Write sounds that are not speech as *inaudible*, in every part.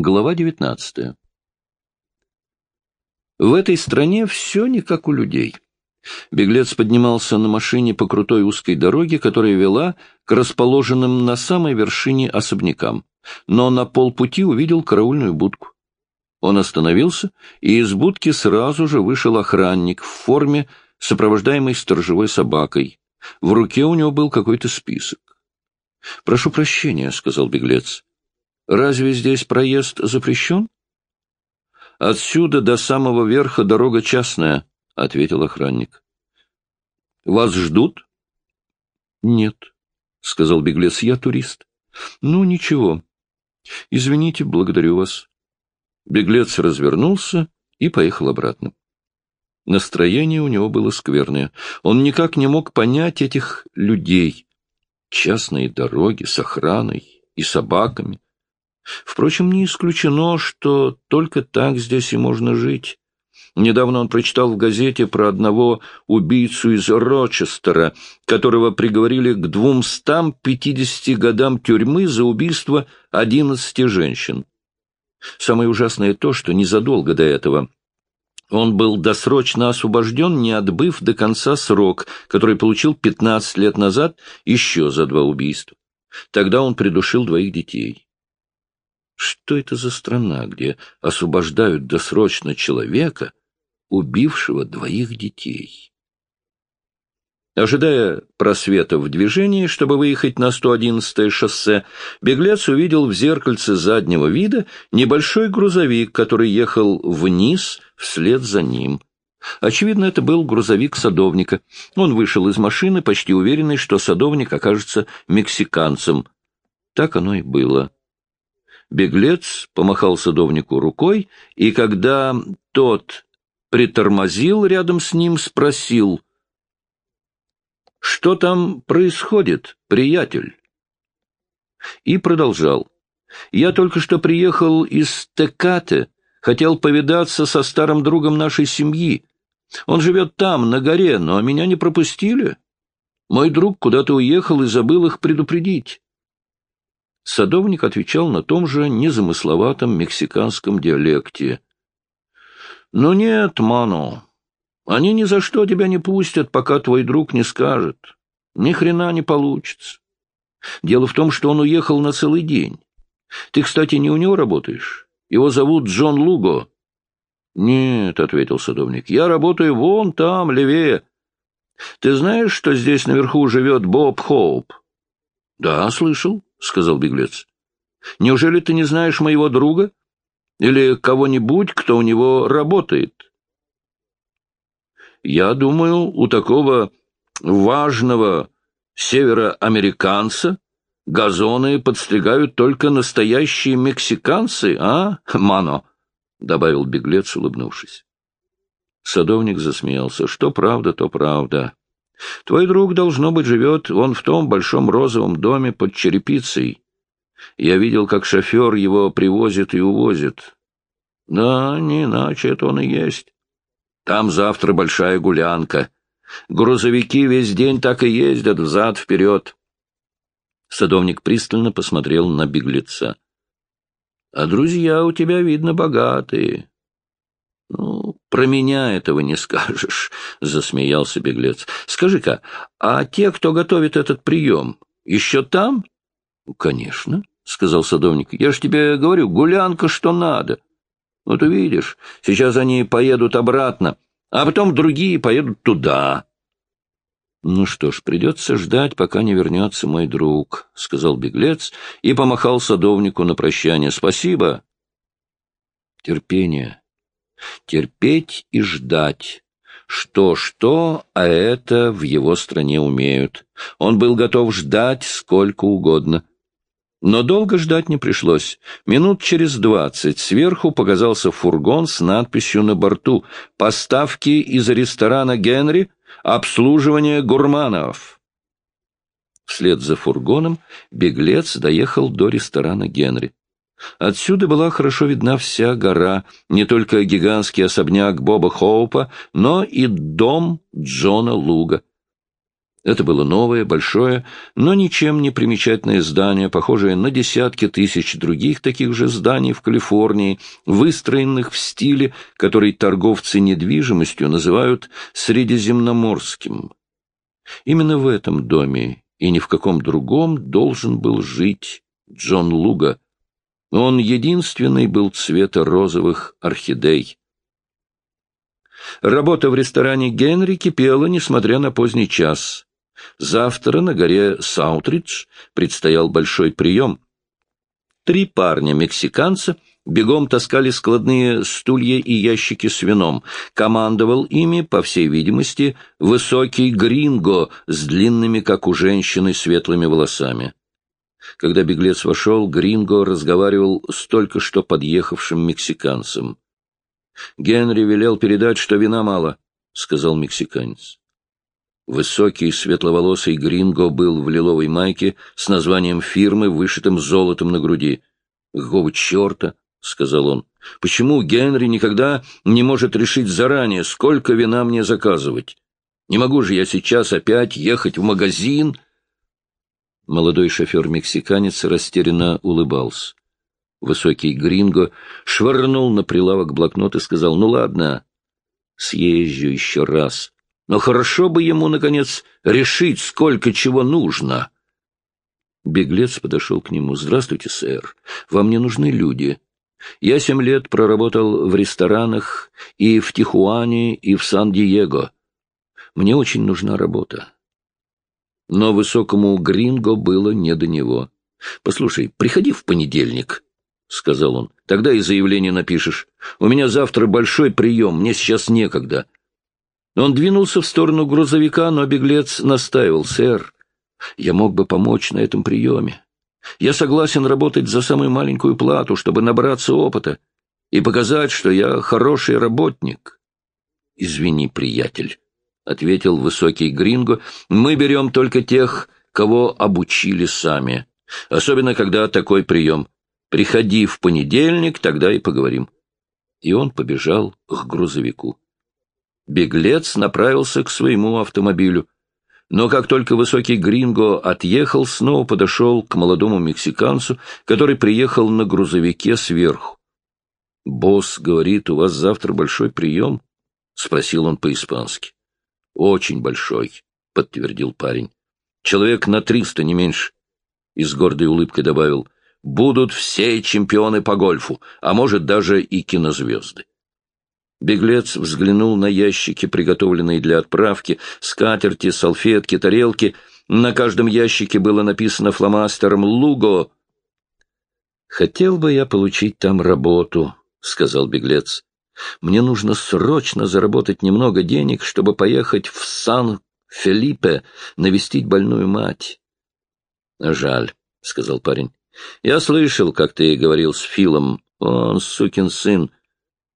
Глава 19. В этой стране все не как у людей. Беглец поднимался на машине по крутой узкой дороге, которая вела к расположенным на самой вершине особнякам, но на полпути увидел караульную будку. Он остановился, и из будки сразу же вышел охранник в форме, сопровождаемый сторожевой собакой. В руке у него был какой-то список. — Прошу прощения, — сказал беглец. Разве здесь проезд запрещен? — Отсюда до самого верха дорога частная, — ответил охранник. — Вас ждут? — Нет, — сказал беглец, — я турист. — Ну, ничего. Извините, благодарю вас. Беглец развернулся и поехал обратно. Настроение у него было скверное. Он никак не мог понять этих людей. Частные дороги с охраной и собаками — Впрочем, не исключено, что только так здесь и можно жить. Недавно он прочитал в газете про одного убийцу из Рочестера, которого приговорили к двумстам пятидесяти годам тюрьмы за убийство одиннадцати женщин. Самое ужасное то, что незадолго до этого он был досрочно освобожден, не отбыв до конца срок, который получил пятнадцать лет назад еще за два убийства. Тогда он придушил двоих детей. Что это за страна, где освобождают досрочно человека, убившего двоих детей? Ожидая просвета в движении, чтобы выехать на 111-е шоссе, беглец увидел в зеркальце заднего вида небольшой грузовик, который ехал вниз вслед за ним. Очевидно, это был грузовик садовника. Он вышел из машины, почти уверенный, что садовник окажется мексиканцем. Так оно и было. Беглец помахал садовнику рукой, и когда тот притормозил рядом с ним, спросил, «Что там происходит, приятель?» И продолжал. «Я только что приехал из Текате, хотел повидаться со старым другом нашей семьи. Он живет там, на горе, но меня не пропустили. Мой друг куда-то уехал и забыл их предупредить. Садовник отвечал на том же незамысловатом мексиканском диалекте. — Ну нет, Мано, они ни за что тебя не пустят, пока твой друг не скажет. Ни хрена не получится. Дело в том, что он уехал на целый день. Ты, кстати, не у него работаешь? Его зовут Джон Луго. — Нет, — ответил садовник, — я работаю вон там, левее. Ты знаешь, что здесь наверху живет Боб Хоуп? — Да, слышал. — сказал беглец. — Неужели ты не знаешь моего друга? Или кого-нибудь, кто у него работает? — Я думаю, у такого важного североамериканца газоны подстригают только настоящие мексиканцы, а, Мано? — добавил беглец, улыбнувшись. Садовник засмеялся. — Что правда, то правда. Твой друг, должно быть, живет вон в том большом розовом доме под черепицей. Я видел, как шофер его привозит и увозит. Да, не иначе это он и есть. Там завтра большая гулянка. Грузовики весь день так и ездят взад-вперед. Садовник пристально посмотрел на беглеца. — А друзья у тебя, видно, богатые. — Ну, про меня этого не скажешь, — засмеялся беглец. — Скажи-ка, а те, кто готовит этот прием, еще там? — Конечно, — сказал садовник. — Я ж тебе говорю, гулянка что надо. Вот увидишь, сейчас они поедут обратно, а потом другие поедут туда. — Ну что ж, придется ждать, пока не вернется мой друг, — сказал беглец и помахал садовнику на прощание. — Спасибо. — Терпение, терпеть и ждать. Что-что, а это в его стране умеют. Он был готов ждать сколько угодно. Но долго ждать не пришлось. Минут через двадцать сверху показался фургон с надписью на борту «Поставки из ресторана Генри, обслуживание гурманов». Вслед за фургоном беглец доехал до ресторана Генри. Отсюда была хорошо видна вся гора, не только гигантский особняк Боба Хоупа, но и дом Джона Луга. Это было новое, большое, но ничем не примечательное здание, похожее на десятки тысяч других таких же зданий в Калифорнии, выстроенных в стиле, который торговцы недвижимостью называют средиземноморским. Именно в этом доме и ни в каком другом должен был жить Джон Луга. Он единственный был цвета розовых орхидей. Работа в ресторане Генри кипела, несмотря на поздний час. Завтра на горе Саутридж предстоял большой прием. Три парня-мексиканца бегом таскали складные стулья и ящики с вином. Командовал ими, по всей видимости, высокий гринго с длинными, как у женщины, светлыми волосами. Когда беглец вошел, Гринго разговаривал с только что подъехавшим мексиканцем. — Генри велел передать, что вина мало, — сказал мексиканец. Высокий светловолосый Гринго был в лиловой майке с названием фирмы, вышитым золотом на груди. «Какого черта?» — сказал он. «Почему Генри никогда не может решить заранее, сколько вина мне заказывать? Не могу же я сейчас опять ехать в магазин?» Молодой шофер-мексиканец растерянно улыбался. Высокий Гринго швырнул на прилавок блокнот и сказал, «Ну ладно, съезжу еще раз». Но хорошо бы ему, наконец, решить, сколько чего нужно. Беглец подошел к нему. — Здравствуйте, сэр. Вам не нужны люди. Я семь лет проработал в ресторанах и в Тихуане, и в Сан-Диего. Мне очень нужна работа. Но высокому Гринго было не до него. — Послушай, приходи в понедельник, — сказал он. — Тогда и заявление напишешь. У меня завтра большой прием, мне сейчас некогда. — он двинулся в сторону грузовика, но беглец настаивал. «Сэр, я мог бы помочь на этом приеме. Я согласен работать за самую маленькую плату, чтобы набраться опыта и показать, что я хороший работник». «Извини, приятель», — ответил высокий Гринго, — «мы берем только тех, кого обучили сами, особенно когда такой прием. Приходи в понедельник, тогда и поговорим». И он побежал к грузовику. Беглец направился к своему автомобилю. Но как только высокий Гринго отъехал, снова подошел к молодому мексиканцу, который приехал на грузовике сверху. — Босс говорит, у вас завтра большой прием? — спросил он по-испански. — Очень большой, — подтвердил парень. — Человек на триста, не меньше. И с гордой улыбкой добавил, — будут все чемпионы по гольфу, а может даже и кинозвезды. Беглец взглянул на ящики, приготовленные для отправки, скатерти, салфетки, тарелки. На каждом ящике было написано фломастером «Луго». «Хотел бы я получить там работу», — сказал беглец. «Мне нужно срочно заработать немного денег, чтобы поехать в Сан-Фелипе навестить больную мать». «Жаль», — сказал парень. «Я слышал, как ты говорил с Филом. Он сукин сын.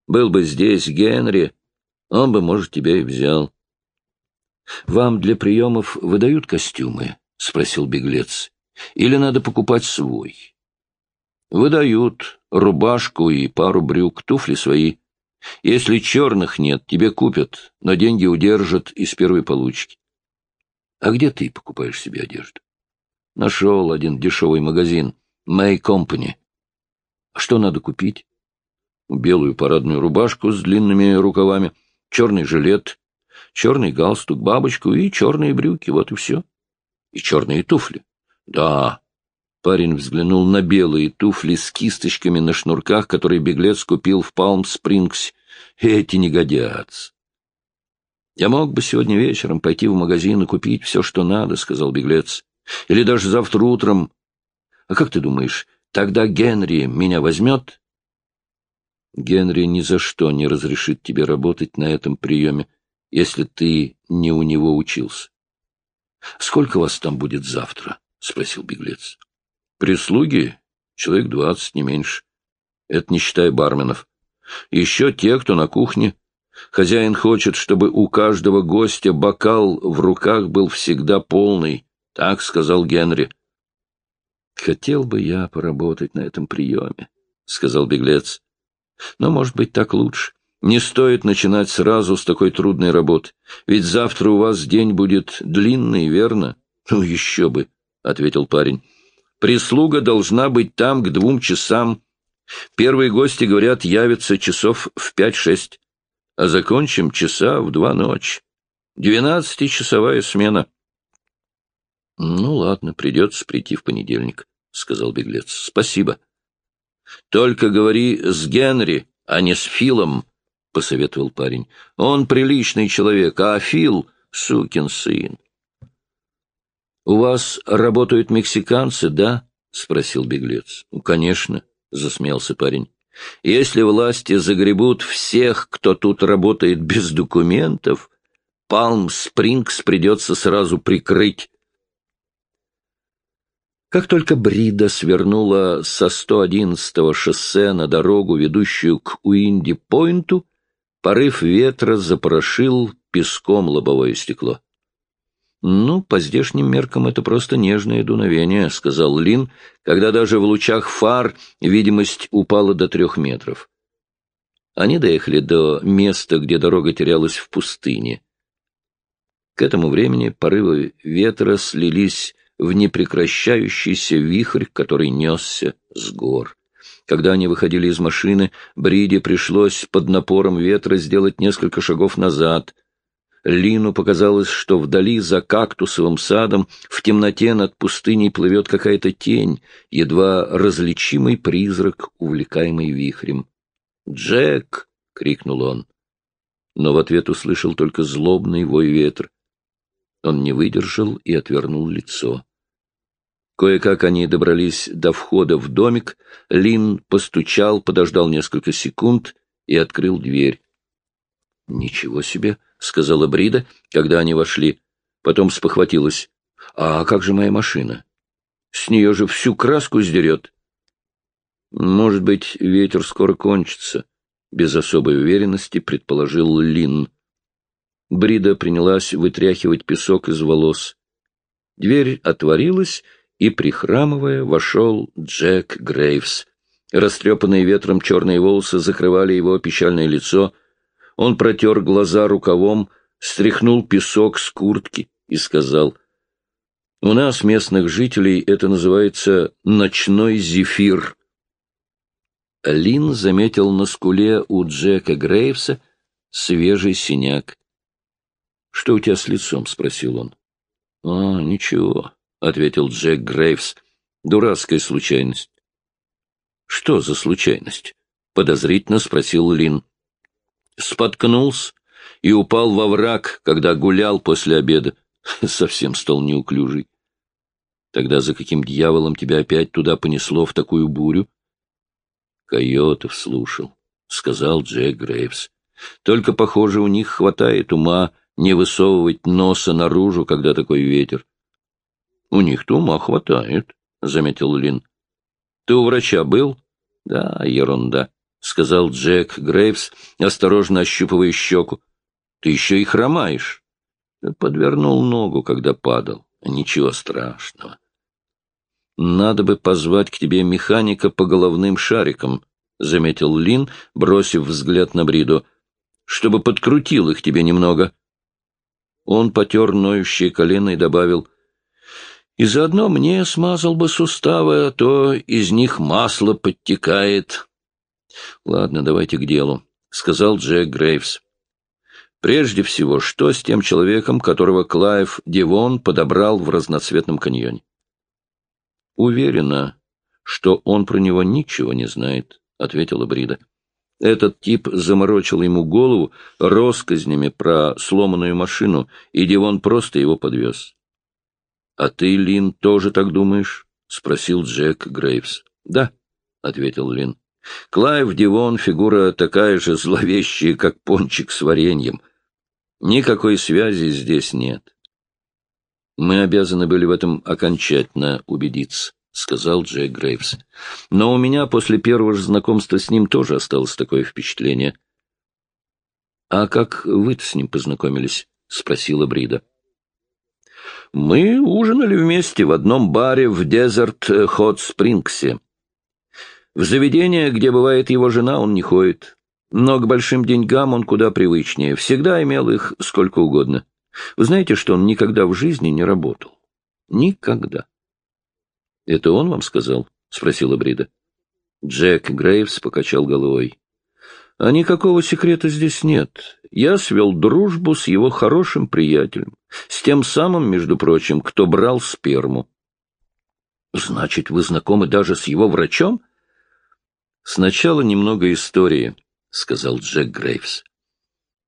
Был бы здесь Генри, он бы, может, тебя и взял. — Вам для приемов выдают костюмы? — спросил беглец. — Или надо покупать свой? — Выдают рубашку и пару брюк, туфли свои. Если черных нет, тебе купят, но деньги удержат из первой получки. — А где ты покупаешь себе одежду? — Нашел один дешевый магазин, May Company. — А что надо купить? белую парадную рубашку с длинными рукавами, черный жилет, черный галстук, бабочку и черные брюки, вот и все. И черные туфли. Да. Парень взглянул на белые туфли с кисточками на шнурках, которые беглец купил в Палм-Спрингс. Эти не годятся. «Я мог бы сегодня вечером пойти в магазин и купить все, что надо», — сказал беглец. «Или даже завтра утром. А как ты думаешь, тогда Генри меня возьмет?» Генри ни за что не разрешит тебе работать на этом приеме, если ты не у него учился. — Сколько вас там будет завтра? — спросил беглец. — Прислуги? Человек двадцать, не меньше. Это не считая барменов. Еще те, кто на кухне. Хозяин хочет, чтобы у каждого гостя бокал в руках был всегда полный. Так сказал Генри. — Хотел бы я поработать на этом приеме, — сказал беглец. Но, может быть, так лучше. Не стоит начинать сразу с такой трудной работы, ведь завтра у вас день будет длинный, верно? — Ну, еще бы, — ответил парень. — Прислуга должна быть там к двум часам. Первые гости, говорят, явятся часов в пять-шесть, а закончим часа в два ночи. Двенадцатичасовая смена. — Ну, ладно, придется прийти в понедельник, — сказал беглец. — Спасибо. — Только говори с Генри, а не с Филом, — посоветовал парень. — Он приличный человек, а Фил — сукин сын. — У вас работают мексиканцы, да? — спросил беглец. — Ну, конечно, — засмеялся парень. — Если власти загребут всех, кто тут работает без документов, Палм-Спрингс придется сразу прикрыть. Как только Брида свернула со 111-го шоссе на дорогу, ведущую к Уинди-Пойнту, порыв ветра запорошил песком лобовое стекло. «Ну, по здешним меркам это просто нежное дуновение», — сказал Лин, когда даже в лучах фар видимость упала до трех метров. Они доехали до места, где дорога терялась в пустыне. К этому времени порывы ветра слились в непрекращающийся вихрь, который несся с гор. Когда они выходили из машины, Бриде пришлось под напором ветра сделать несколько шагов назад. Лину показалось, что вдали за кактусовым садом в темноте над пустыней плывет какая-то тень, едва различимый призрак, увлекаемый вихрем. «Джек!» — крикнул он. Но в ответ услышал только злобный вой ветра. Он не выдержал и отвернул лицо. Кое-как они добрались до входа в домик, Лин постучал, подождал несколько секунд и открыл дверь. — Ничего себе! — сказала Брида, когда они вошли. Потом спохватилась. — А как же моя машина? С нее же всю краску сдерет. — Может быть, ветер скоро кончится, — без особой уверенности предположил Лин. Брида принялась вытряхивать песок из волос. Дверь отворилась, и, прихрамывая, вошел Джек Грейвс. Растрепанные ветром черные волосы закрывали его печальное лицо. Он протер глаза рукавом, стряхнул песок с куртки и сказал, «У нас, местных жителей, это называется ночной зефир». Лин заметил на скуле у Джека Грейвса свежий синяк. — Что у тебя с лицом? — спросил он. — А, ничего, — ответил Джек Грейвс. — Дурацкая случайность. — Что за случайность? — подозрительно спросил Лин. Споткнулся и упал во враг, когда гулял после обеда. *laughs* Совсем стал неуклюжий. Тогда за каким дьяволом тебя опять туда понесло в такую бурю? Койотов слушал, — сказал Джек Грейвс. Только, похоже, у них хватает ума не высовывать носа наружу, когда такой ветер. — У них-то ума хватает, — заметил Лин. — Ты у врача был? — Да, ерунда, — сказал Джек Грейвс, осторожно ощупывая щеку. — Ты еще и хромаешь. Подвернул ногу, когда падал. Ничего страшного. Надо бы позвать к тебе механика по головным шарикам, — заметил Лин, бросив взгляд на Бриду, — чтобы подкрутил их тебе немного. — он потер ноющее колено и добавил, «И заодно мне смазал бы суставы, а то из них масло подтекает». «Ладно, давайте к делу», — сказал Джек Грейвс. «Прежде всего, что с тем человеком, которого Клайв Дивон подобрал в разноцветном каньоне?» «Уверена, что он про него ничего не знает», — ответила Брида. Этот тип заморочил ему голову россказнями про сломанную машину, и Дивон просто его подвез. — А ты, Лин, тоже так думаешь? — спросил Джек Грейвс. — Да, — ответил Лин. — Клайв Дивон — фигура такая же зловещая, как пончик с вареньем. Никакой связи здесь нет. Мы обязаны были в этом окончательно убедиться. — сказал Джек Грейвс. — Но у меня после первого же знакомства с ним тоже осталось такое впечатление. — А как вы-то с ним познакомились? — спросила Брида. — Мы ужинали вместе в одном баре в Дезерт Хот Спрингсе. В заведение, где бывает его жена, он не ходит. Но к большим деньгам он куда привычнее, всегда имел их сколько угодно. Вы знаете, что он никогда в жизни не работал? Никогда. — Это он вам сказал? — спросила Брида. Джек Грейвс покачал головой. — А никакого секрета здесь нет. Я свел дружбу с его хорошим приятелем, с тем самым, между прочим, кто брал сперму. — Значит, вы знакомы даже с его врачом? — Сначала немного истории, — сказал Джек Грейвс.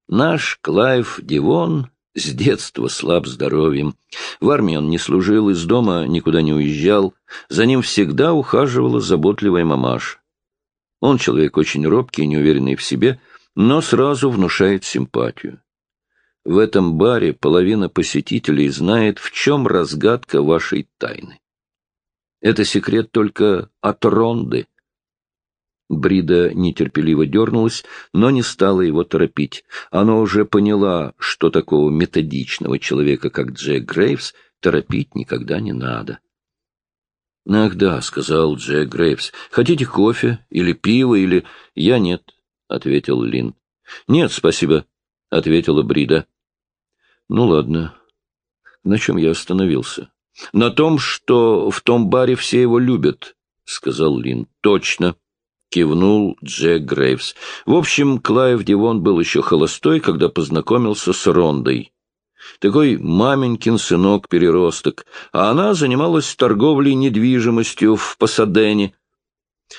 Наш Клайв Дивон с детства слаб здоровьем. В армии он не служил, из дома никуда не уезжал. За ним всегда ухаживала заботливая мамаша. Он человек очень робкий и неуверенный в себе, но сразу внушает симпатию. В этом баре половина посетителей знает, в чем разгадка вашей тайны. Это секрет только от Ронды, Брида нетерпеливо дернулась, но не стала его торопить. Она уже поняла, что такого методичного человека, как Джек Грейвс, торопить никогда не надо. — Ах да, — сказал Джек Грейвс, — хотите кофе или пиво или... — Я нет, — ответил Лин. — Нет, спасибо, — ответила Брида. — Ну ладно. На чем я остановился? — На том, что в том баре все его любят, — сказал Лин. — Точно. — кивнул Джек Грейвс. В общем, Клайв Дивон был еще холостой, когда познакомился с Рондой. Такой маменькин сынок-переросток, а она занималась торговлей недвижимостью в Пасадене.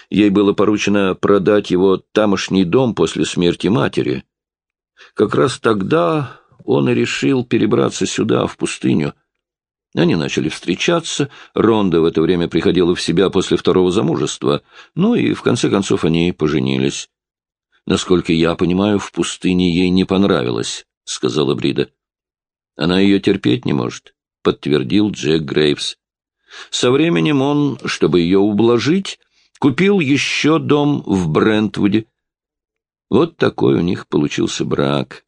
Ей было поручено продать его тамошний дом после смерти матери. Как раз тогда он и решил перебраться сюда, в пустыню. Они начали встречаться, Ронда в это время приходила в себя после второго замужества, ну и в конце концов они поженились. «Насколько я понимаю, в пустыне ей не понравилось», — сказала Брида. «Она ее терпеть не может», — подтвердил Джек Грейвс. Со временем он, чтобы ее ублажить, купил еще дом в Брентвуде. Вот такой у них получился брак.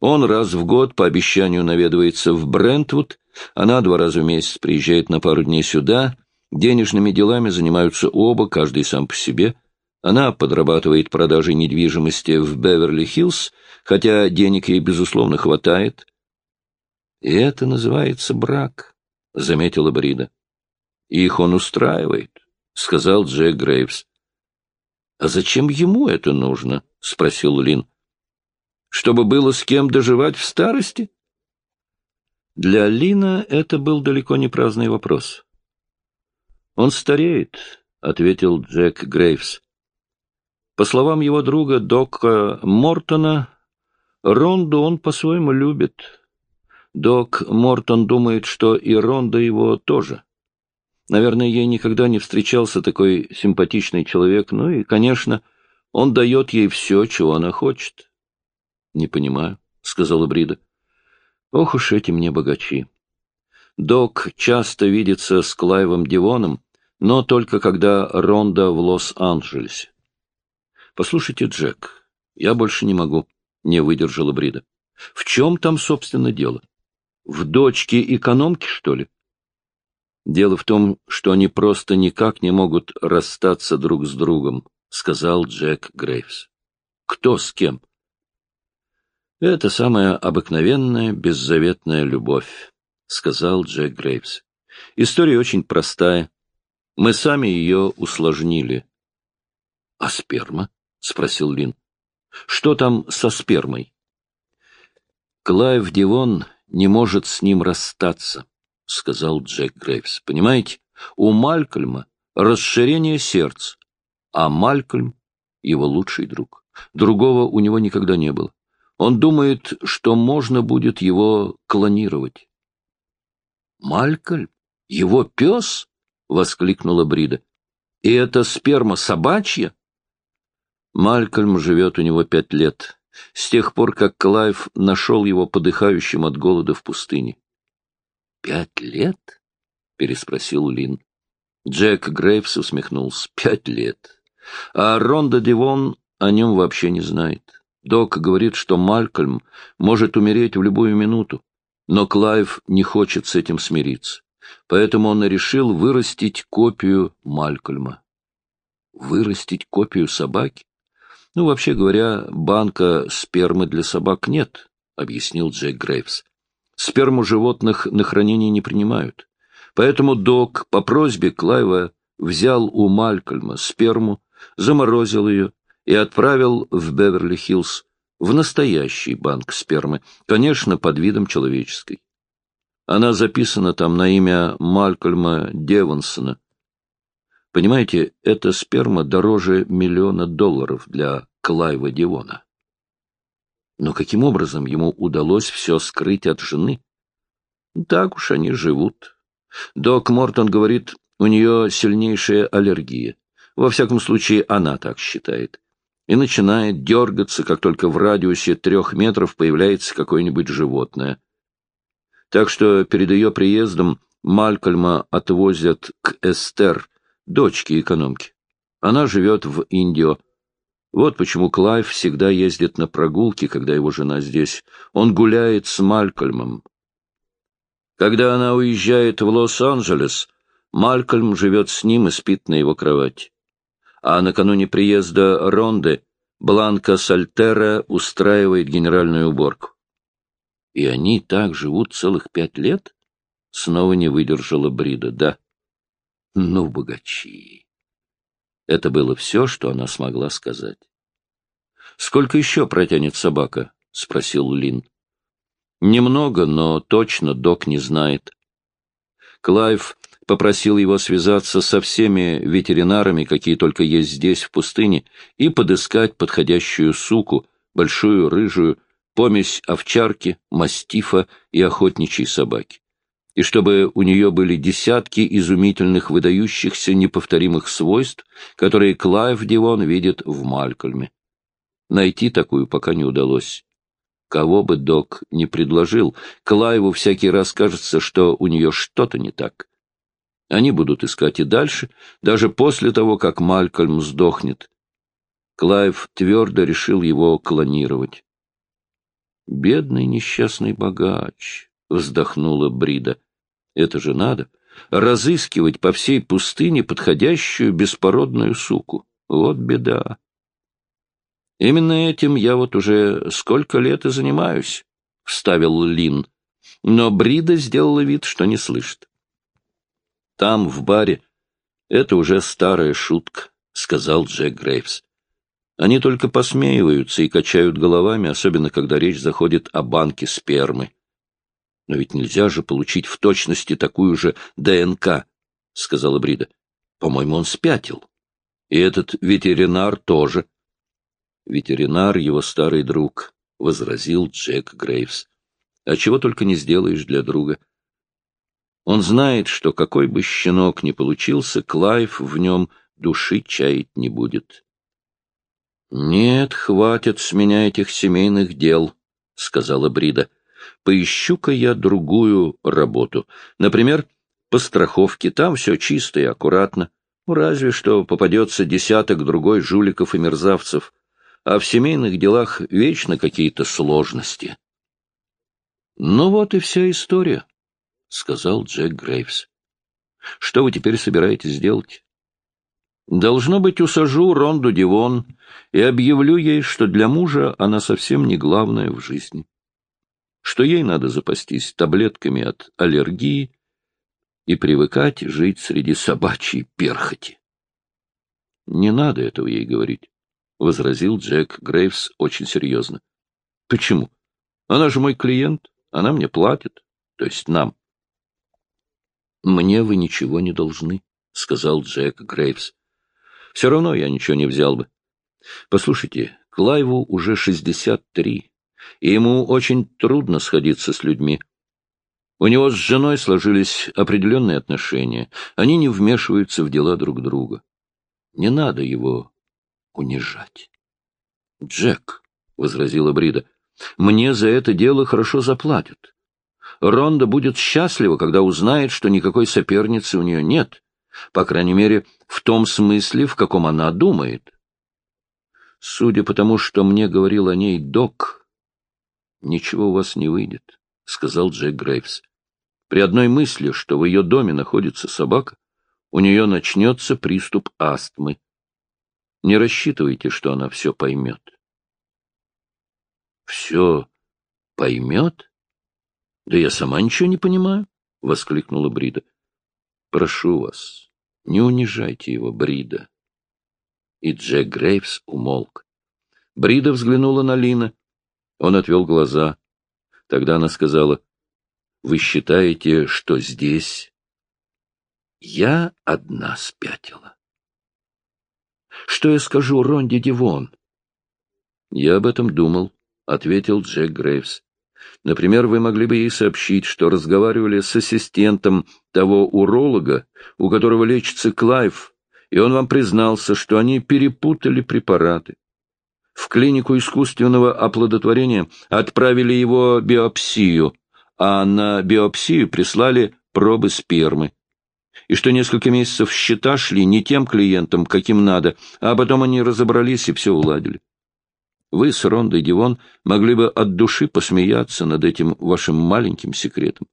Он раз в год по обещанию наведывается в Брентвуд, она два раза в месяц приезжает на пару дней сюда, денежными делами занимаются оба, каждый сам по себе. Она подрабатывает продажей недвижимости в Беверли-Хиллз, хотя денег ей, безусловно, хватает. — И это называется брак, — заметила Брида. — Их он устраивает, — сказал Джек Грейвс. — А зачем ему это нужно? — спросил Лин. — Чтобы было с кем доживать в старости? — для Лина это был далеко не праздный вопрос. «Он стареет», — ответил Джек Грейвс. По словам его друга Дока Мортона, Ронду он по-своему любит. Док Мортон думает, что и Ронда его тоже. Наверное, ей никогда не встречался такой симпатичный человек, ну и, конечно, он дает ей все, чего она хочет. — Не понимаю, — сказала Брида. Ох уж эти мне богачи. Док часто видится с Клайвом Дивоном, но только когда Ронда в Лос-Анджелесе. Послушайте, Джек, я больше не могу, не выдержала Брида. В чем там, собственно, дело? В дочке экономки, что ли? Дело в том, что они просто никак не могут расстаться друг с другом, сказал Джек Грейвс. Кто с кем? Это самая обыкновенная, беззаветная любовь, — сказал Джек Грейвс. История очень простая. Мы сами ее усложнили. — А сперма? — спросил Лин. — Что там со спермой? — Клайв Дивон не может с ним расстаться, — сказал Джек Грейвс. — Понимаете, у Малькольма расширение сердца, а Малькольм — его лучший друг. Другого у него никогда не было. Он думает, что можно будет его клонировать. «Малькольм? Его пес?» — воскликнула Брида. «И это сперма собачья?» Малькольм живет у него пять лет, с тех пор, как Клайв нашел его подыхающим от голода в пустыне. «Пять лет?» — переспросил Лин. Джек Грейвс усмехнулся. «Пять лет. А Ронда Дивон о нем вообще не знает. Док говорит, что Малькольм может умереть в любую минуту, но Клайв не хочет с этим смириться. Поэтому он решил вырастить копию Малькольма. Вырастить копию собаки? Ну, вообще говоря, банка спермы для собак нет, — объяснил Джек Грейвс. Сперму животных на хранение не принимают. Поэтому док по просьбе Клайва взял у Малькольма сперму, заморозил ее и отправил в Беверли-Хиллз, в настоящий банк спермы, конечно, под видом человеческой. Она записана там на имя Малькольма Девансона. Понимаете, эта сперма дороже миллиона долларов для Клайва Дивона. Но каким образом ему удалось все скрыть от жены? Так уж они живут. Док Мортон говорит, у нее сильнейшая аллергия. Во всяком случае, она так считает. И начинает дергаться, как только в радиусе трех метров появляется какое-нибудь животное. Так что перед ее приездом Малькольма отвозят к Эстер, дочке экономки. Она живет в Индио. Вот почему Клайв всегда ездит на прогулки, когда его жена здесь. Он гуляет с Малькольмом. Когда она уезжает в Лос-Анджелес, Малькольм живет с ним и спит на его кровати. А накануне приезда Ронды Бланка Сальтера устраивает генеральную уборку. И они так живут целых пять лет? Снова не выдержала Брида. Да. Ну, богачи. Это было все, что она смогла сказать. «Сколько еще протянет собака?» — спросил Лин. «Немного, но точно док не знает». Клайв попросил его связаться со всеми ветеринарами, какие только есть здесь, в пустыне, и подыскать подходящую суку, большую, рыжую, помесь овчарки, мастифа и охотничьей собаки и чтобы у нее были десятки изумительных, выдающихся, неповторимых свойств, которые Клайв Дивон видит в Малькольме. Найти такую пока не удалось. Кого бы док не предложил, Клайву всякий раз кажется, что у нее что-то не так. Они будут искать и дальше, даже после того, как Малькольм сдохнет. Клайв твердо решил его клонировать. «Бедный несчастный богач», — вздохнула Брида. Это же надо. Разыскивать по всей пустыне подходящую беспородную суку. Вот беда. Именно этим я вот уже сколько лет и занимаюсь, — вставил Лин. Но Брида сделала вид, что не слышит. Там, в баре, это уже старая шутка, — сказал Джек Грейвс. Они только посмеиваются и качают головами, особенно когда речь заходит о банке спермы. Но ведь нельзя же получить в точности такую же ДНК, — сказала Брида. По-моему, он спятил. И этот ветеринар тоже. Ветеринар — его старый друг, — возразил Джек Грейвс. А чего только не сделаешь для друга. Он знает, что какой бы щенок ни получился, Клайв в нем души чаять не будет. — Нет, хватит с меня этих семейных дел, — сказала Брида поищу-ка я другую работу. Например, по страховке. Там все чисто и аккуратно. Ну, разве что попадется десяток другой жуликов и мерзавцев. А в семейных делах вечно какие-то сложности. Ну вот и вся история, — сказал Джек Грейвс. Что вы теперь собираетесь делать? Должно быть, усажу Ронду Дивон и объявлю ей, что для мужа она совсем не главная в жизни что ей надо запастись таблетками от аллергии и привыкать жить среди собачьей перхоти. — Не надо этого ей говорить, — возразил Джек Грейвс очень серьезно. — Почему? Она же мой клиент, она мне платит, то есть нам. — Мне вы ничего не должны, — сказал Джек Грейвс. — Все равно я ничего не взял бы. Послушайте, Клайву уже шестьдесят три и ему очень трудно сходиться с людьми. У него с женой сложились определенные отношения, они не вмешиваются в дела друг друга. Не надо его унижать. — Джек, — возразила Брида, — мне за это дело хорошо заплатят. Ронда будет счастлива, когда узнает, что никакой соперницы у нее нет, по крайней мере, в том смысле, в каком она думает. Судя по тому, что мне говорил о ней док, — Ничего у вас не выйдет, — сказал Джек Грейвс. При одной мысли, что в ее доме находится собака, у нее начнется приступ астмы. Не рассчитывайте, что она все поймет. Все поймет? Да я сама ничего не понимаю, — воскликнула Брида. Прошу вас, не унижайте его, Брида. И Джек Грейвс умолк. Брида взглянула на Лина. Он отвел глаза. Тогда она сказала, — Вы считаете, что здесь я одна спятила? Что я скажу Ронде Дивон? — Я об этом думал, — ответил Джек Грейвс. Например, вы могли бы ей сообщить, что разговаривали с ассистентом того уролога, у которого лечится Клайв, и он вам признался, что они перепутали препараты. В клинику искусственного оплодотворения отправили его биопсию, а на биопсию прислали пробы спермы. И что несколько месяцев счета шли не тем клиентам, каким надо, а потом они разобрались и все уладили. Вы с Рондой Дивон могли бы от души посмеяться над этим вашим маленьким секретом.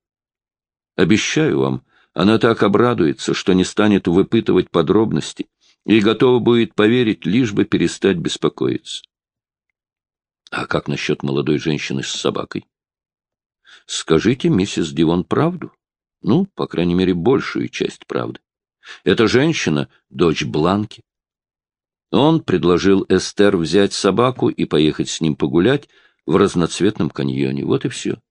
Обещаю вам, она так обрадуется, что не станет выпытывать подробности и готова будет поверить, лишь бы перестать беспокоиться. А как насчет молодой женщины с собакой? Скажите, миссис Дивон, правду. Ну, по крайней мере, большую часть правды. Эта женщина — дочь Бланки. Он предложил Эстер взять собаку и поехать с ним погулять в разноцветном каньоне. Вот и все.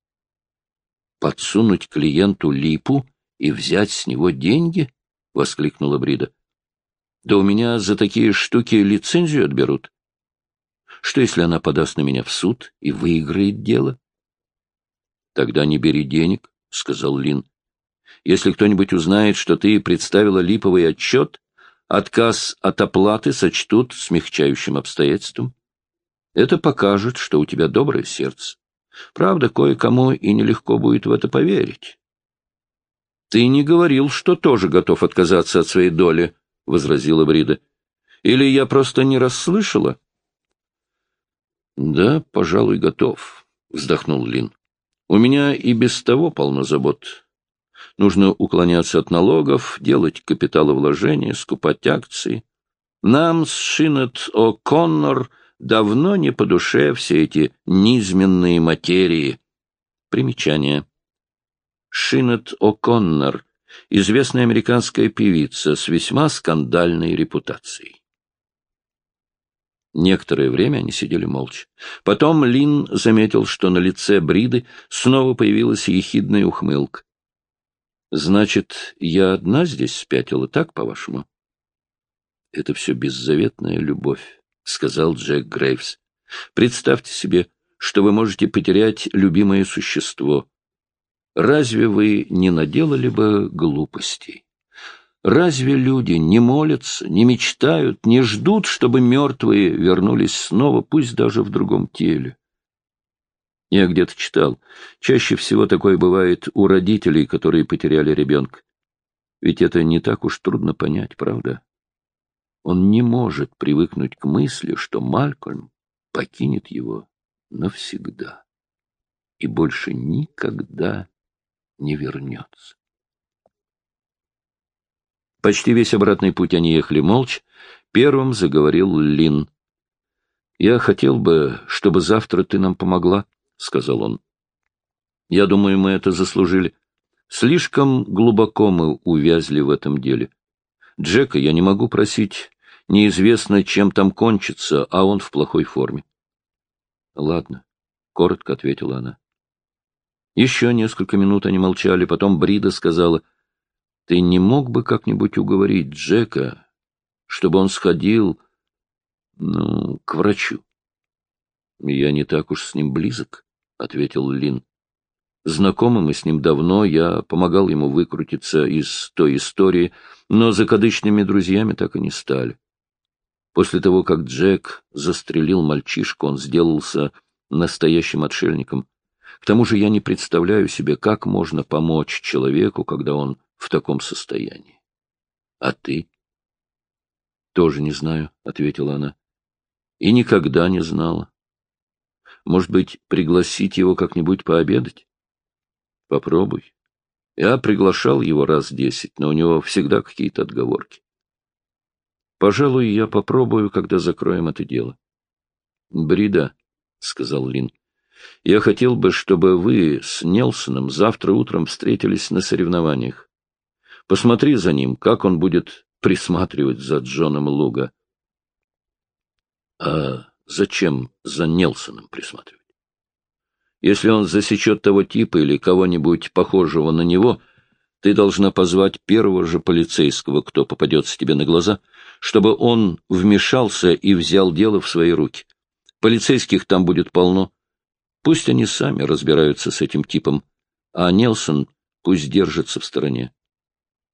«Подсунуть клиенту липу и взять с него деньги?» — воскликнула Брида. «Да у меня за такие штуки лицензию отберут. Что, если она подаст на меня в суд и выиграет дело?» «Тогда не бери денег», — сказал Лин. «Если кто-нибудь узнает, что ты представила липовый отчет, Отказ от оплаты сочтут смягчающим обстоятельством. Это покажет, что у тебя доброе сердце. Правда, кое-кому и нелегко будет в это поверить. — Ты не говорил, что тоже готов отказаться от своей доли, — возразила Брида. — Или я просто не расслышала? — Да, пожалуй, готов, — вздохнул Лин. — У меня и без того полно забот. Нужно уклоняться от налогов, делать капиталовложения, скупать акции. Нам с Шинет О'Коннор давно не по душе все эти низменные материи. Примечание. Шинет О'Коннор — известная американская певица с весьма скандальной репутацией. Некоторое время они сидели молча. Потом Лин заметил, что на лице Бриды снова появилась ехидная ухмылка. Значит, я одна здесь спятила, так, по-вашему? Это все беззаветная любовь, — сказал Джек Грейвс. Представьте себе, что вы можете потерять любимое существо. Разве вы не наделали бы глупостей? Разве люди не молятся, не мечтают, не ждут, чтобы мертвые вернулись снова, пусть даже в другом теле? Я где-то читал. Чаще всего такое бывает у родителей, которые потеряли ребенка. Ведь это не так уж трудно понять, правда? Он не может привыкнуть к мысли, что Малькольм покинет его навсегда и больше никогда не вернется. Почти весь обратный путь они ехали молча. Первым заговорил Лин. «Я хотел бы, чтобы завтра ты нам помогла. — сказал он. «Я думаю, мы это заслужили. Слишком глубоко мы увязли в этом деле. Джека я не могу просить. Неизвестно, чем там кончится, а он в плохой форме». «Ладно», — коротко ответила она. Еще несколько минут они молчали, потом Брида сказала, «Ты не мог бы как-нибудь уговорить Джека, чтобы он сходил, ну, к врачу?» «Я не так уж с ним близок». — ответил Лин. Знакомы мы с ним давно, я помогал ему выкрутиться из той истории, но закадычными друзьями так и не стали. После того, как Джек застрелил мальчишку, он сделался настоящим отшельником. К тому же я не представляю себе, как можно помочь человеку, когда он в таком состоянии. А ты? — Тоже не знаю, — ответила она. — И никогда не знала. Может быть, пригласить его как-нибудь пообедать? Попробуй. Я приглашал его раз десять, но у него всегда какие-то отговорки. Пожалуй, я попробую, когда закроем это дело. — Брида, — сказал Лин, — я хотел бы, чтобы вы с Нелсоном завтра утром встретились на соревнованиях. Посмотри за ним, как он будет присматривать за Джоном Луга. — А зачем за Нелсоном присматривать? Если он засечет того типа или кого-нибудь похожего на него, ты должна позвать первого же полицейского, кто попадется тебе на глаза, чтобы он вмешался и взял дело в свои руки. Полицейских там будет полно. Пусть они сами разбираются с этим типом, а Нелсон пусть держится в стороне.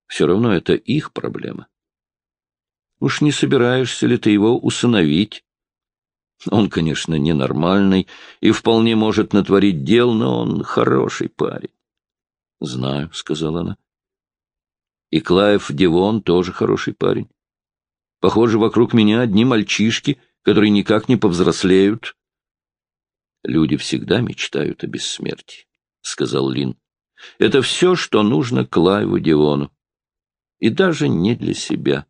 Все равно это их проблема. Уж не собираешься ли ты его усыновить? Он, конечно, ненормальный и вполне может натворить дел, но он хороший парень. — Знаю, — сказала она. — И Клайв Девон тоже хороший парень. Похоже, вокруг меня одни мальчишки, которые никак не повзрослеют. — Люди всегда мечтают о бессмертии, — сказал Лин. — Это все, что нужно Клайву Девону. И даже не для себя. —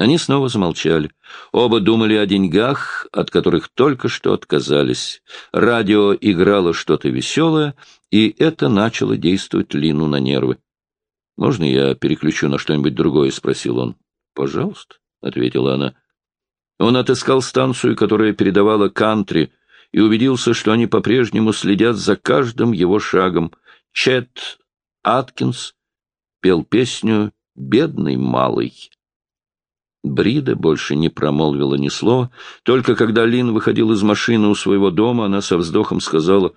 они снова замолчали. Оба думали о деньгах, от которых только что отказались. Радио играло что-то веселое, и это начало действовать Лину на нервы. «Можно я переключу на что-нибудь другое?» — спросил он. «Пожалуйста», — ответила она. Он отыскал станцию, которая передавала кантри, и убедился, что они по-прежнему следят за каждым его шагом. Чет Аткинс пел песню «Бедный малый». Брида больше не промолвила ни слова. Только когда Лин выходил из машины у своего дома, она со вздохом сказала,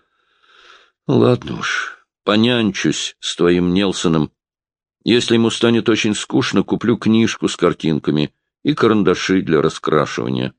«Ладно уж, понянчусь с твоим Нелсоном. Если ему станет очень скучно, куплю книжку с картинками и карандаши для раскрашивания».